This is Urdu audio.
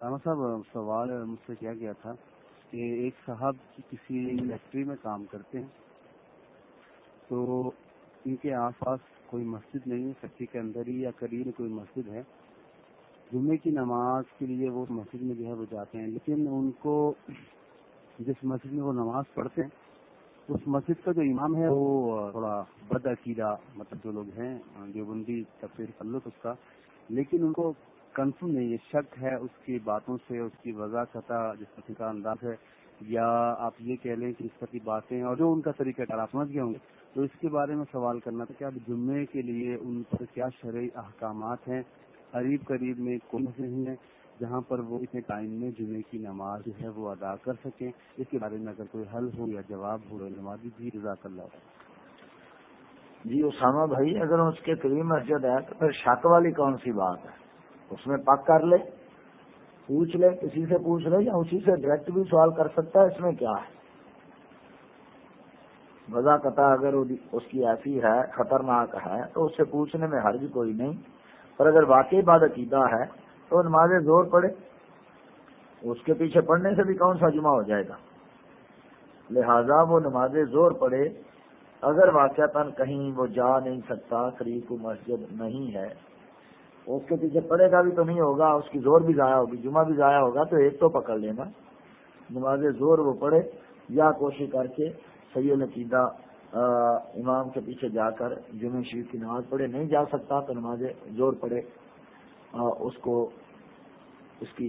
راما صاحب، سوال مجھ سے کیا گیا تھا کہ ایک صاحب کسی فیکٹری میں کام کرتے ہیں تو ان کے آس پاس کوئی مسجد نہیں ہے، فیکٹری کے اندر ہی یا قریب کوئی مسجد ہے۔ جمعے کی نماز کے لیے وہ مسجد میں جو ہے وہ جاتے ہیں، لیکن ان کو جس مسجد میں وہ نماز پڑھتے ہیں، اس مسجد کا جو امام ہے، وہ تھوڑا بد عقیدہ مطلب جو لوگ ہیں جو بندی تعلق اس کا، لیکن ان کو کنفرم نہیں ہے شک ہے، اس کی باتوں سے، اس کی وضاح سطح جس قسم کا انداز ہے، یا آپ یہ کہہ لیں کہ اس طرح کی باتیں اور جو ان کا طریقہ کار آپ سمجھ گئے ہوں گے، تو اس کے بارے میں سوال کرنا تھا کہ اب جمعے کے لیے ان پر کیا شرعی احکامات ہیں؟ قریب قریب میں کون سے نہیں ہے جہاں پر وہ اتنے ٹائم میں جمعے کی نماز جو ہے وہ ادا کر سکیں؟ اس کے بارے میں اگر کوئی حل ہو یا جواب ہو نمازی بھی رضاک اللہ جی اسامہ بھائی، اگر اس کے قریب مسجد ہے تو پھر شک والی کون سی بات ہے؟ اس میں پک کر لے، پوچھ لے، کسی سے پوچھ لے یا اسی سے ڈائریکٹ بھی سوال کر سکتا ہے، اس میں کیا ہے؟ وضا قطع اگر اس کی ایسی ہے، خطرناک ہے، تو اس سے پوچھنے میں حرج کوئی نہیں۔ پر اگر واقعی بات عقیدہ ہے، تو نماز زور پڑے۔ اس کے پیچھے پڑھنے سے بھی کون سا جمعہ ہو جائے گا؟ لہذا وہ نماز زور پڑے۔ اگر واقع کہیں وہ جا نہیں سکتا، قریب کو مسجد نہیں ہے اس کے پیچھے پڑے گا بھی تو نہیں ہوگا، اس کی زور بھی ضائع ہوگی، جمعہ بھی ضائع ہوگا، تو ایک تو پکڑ لینا۔ نماز زور وہ پڑھے، یا کوشش کر کے سید العقیدہ امام کے پیچھے جا کر جمعہ شریف کی نماز پڑھے۔ نہیں جا سکتا تو نماز زور پڑھے اس کو، اس کی